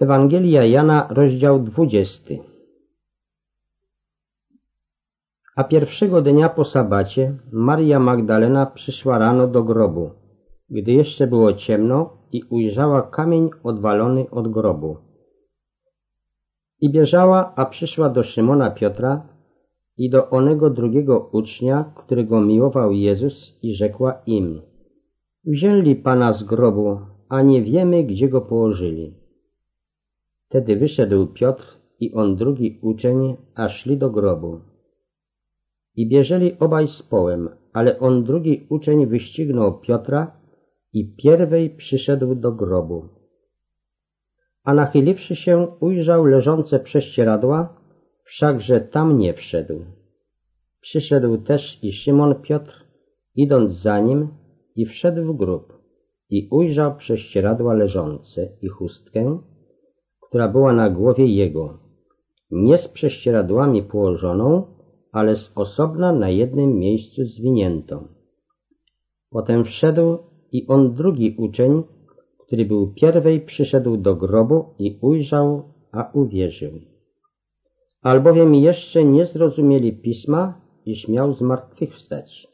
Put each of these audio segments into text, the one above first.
Ewangelia Jana, rozdział 20. A pierwszego dnia po sabacie Maria Magdalena przyszła rano do grobu, gdy jeszcze było ciemno i ujrzała kamień odwalony od grobu. I bieżała, a przyszła do Szymona Piotra i do onego drugiego ucznia, którego miłował Jezus i rzekła im Wzięli Pana z grobu, a nie wiemy, gdzie go położyli. Wtedy wyszedł Piotr i on drugi uczeń, a szli do grobu. I bierzeli obaj z połem, ale on drugi uczeń wyścignął Piotra i pierwej przyszedł do grobu. A nachyliwszy się, ujrzał leżące prześcieradła, wszakże tam nie wszedł. Przyszedł też i Szymon Piotr, idąc za nim, i wszedł w grób i ujrzał prześcieradła leżące i chustkę, która była na głowie jego, nie z prześcieradłami położoną, ale z osobna na jednym miejscu zwiniętą. Potem wszedł i on drugi uczeń, który był pierwej, przyszedł do grobu i ujrzał, a uwierzył. Albowiem jeszcze nie zrozumieli pisma, iż miał zmartwychwstać.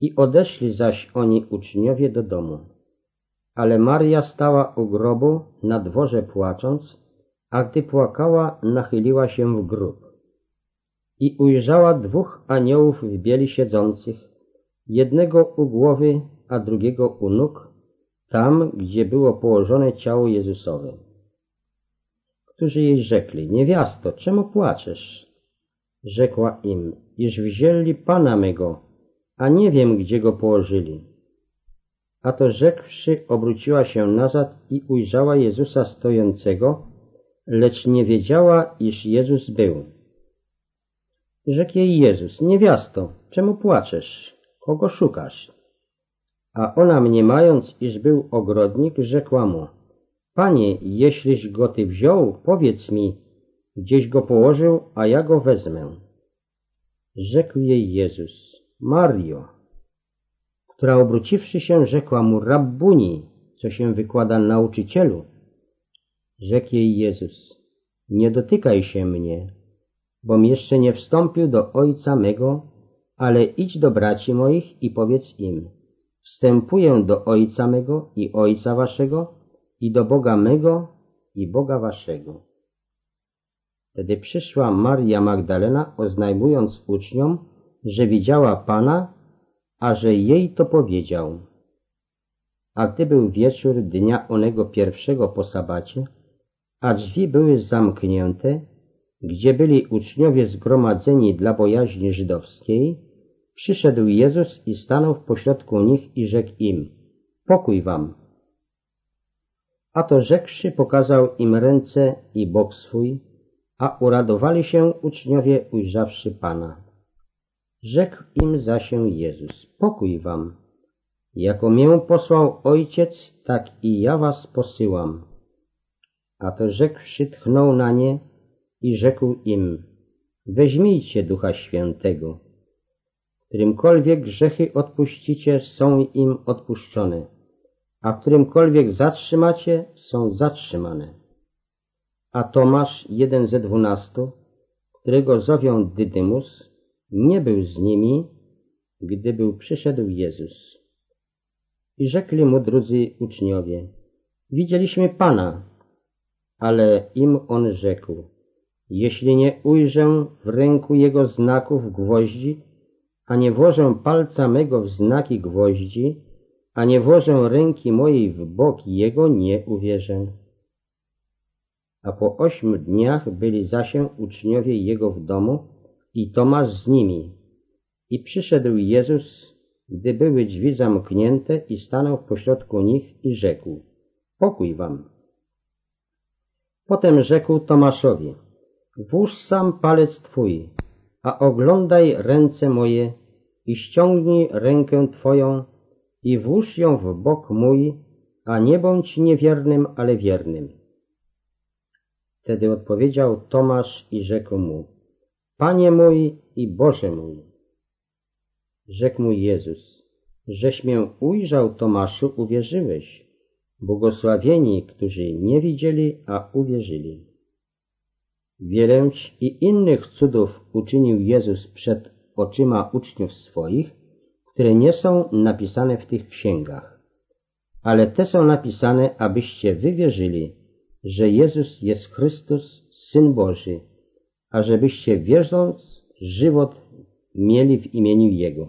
I odeszli zaś oni uczniowie do domu. Ale Maria stała u grobu na dworze płacząc, a gdy płakała, nachyliła się w grób. I ujrzała dwóch aniołów w bieli siedzących, jednego u głowy, a drugiego u nóg, tam, gdzie było położone ciało Jezusowe. Którzy jej rzekli, niewiasto, czemu płaczesz? Rzekła im, iż wzięli Pana mego, a nie wiem, gdzie go położyli. A to rzekłszy, obróciła się nazad i ujrzała Jezusa stojącego, lecz nie wiedziała, iż Jezus był. Rzekł jej Jezus, niewiasto, czemu płaczesz? Kogo szukasz? A ona mniemając, iż był ogrodnik, rzekła mu, Panie, jeśliś go ty wziął, powiedz mi, gdzieś go położył, a ja go wezmę. Rzekł jej Jezus, Mario, która obróciwszy się rzekła mu Rabbuni, co się wykłada nauczycielu. Rzekł jej Jezus, nie dotykaj się mnie, bom jeszcze nie wstąpił do Ojca mego, ale idź do braci moich i powiedz im, wstępuję do Ojca mego i Ojca waszego i do Boga mego i Boga waszego. Wtedy przyszła Maria Magdalena, oznajmując uczniom, że widziała Pana, a że jej to powiedział. A gdy był wieczór dnia onego pierwszego po sabacie, a drzwi były zamknięte, gdzie byli uczniowie zgromadzeni dla bojaźni żydowskiej, przyszedł Jezus i stanął w pośrodku nich i rzekł im, pokój wam. A to rzekłszy pokazał im ręce i bok swój, a uradowali się uczniowie ujrzawszy Pana. Rzekł im zasie Jezus, pokój wam. Jako mię posłał Ojciec, tak i ja was posyłam. A to rzekłszy tchnął na nie i rzekł im, weźmijcie Ducha Świętego. Którymkolwiek grzechy odpuścicie, są im odpuszczone, a którymkolwiek zatrzymacie, są zatrzymane. A Tomasz, jeden ze dwunastu, którego zowią Dydymus, nie był z nimi, gdy był przyszedł Jezus. I rzekli mu drudzy uczniowie, widzieliśmy Pana, ale im on rzekł, jeśli nie ujrzę w ręku jego znaków gwoździ, a nie włożę palca mego w znaki gwoździ, a nie włożę ręki mojej w bok jego, nie uwierzę. A po ośmiu dniach byli zasię uczniowie jego w domu, i Tomasz z nimi. I przyszedł Jezus, gdy były drzwi zamknięte i stanął pośrodku nich i rzekł, pokój wam. Potem rzekł Tomaszowi, włóż sam palec twój, a oglądaj ręce moje i ściągnij rękę twoją i włóż ją w bok mój, a nie bądź niewiernym, ale wiernym. Wtedy odpowiedział Tomasz i rzekł mu, Panie mój i Boże mój. Rzekł mu Jezus, żeś mię ujrzał, Tomaszu, uwierzyłeś. Błogosławieni, którzy nie widzieli, a uwierzyli. Wiele i innych cudów uczynił Jezus przed oczyma uczniów swoich, które nie są napisane w tych księgach. Ale te są napisane, abyście wy wierzyli, że Jezus jest Chrystus, Syn Boży, a żebyście wierząc żywot mieli w imieniu Jego.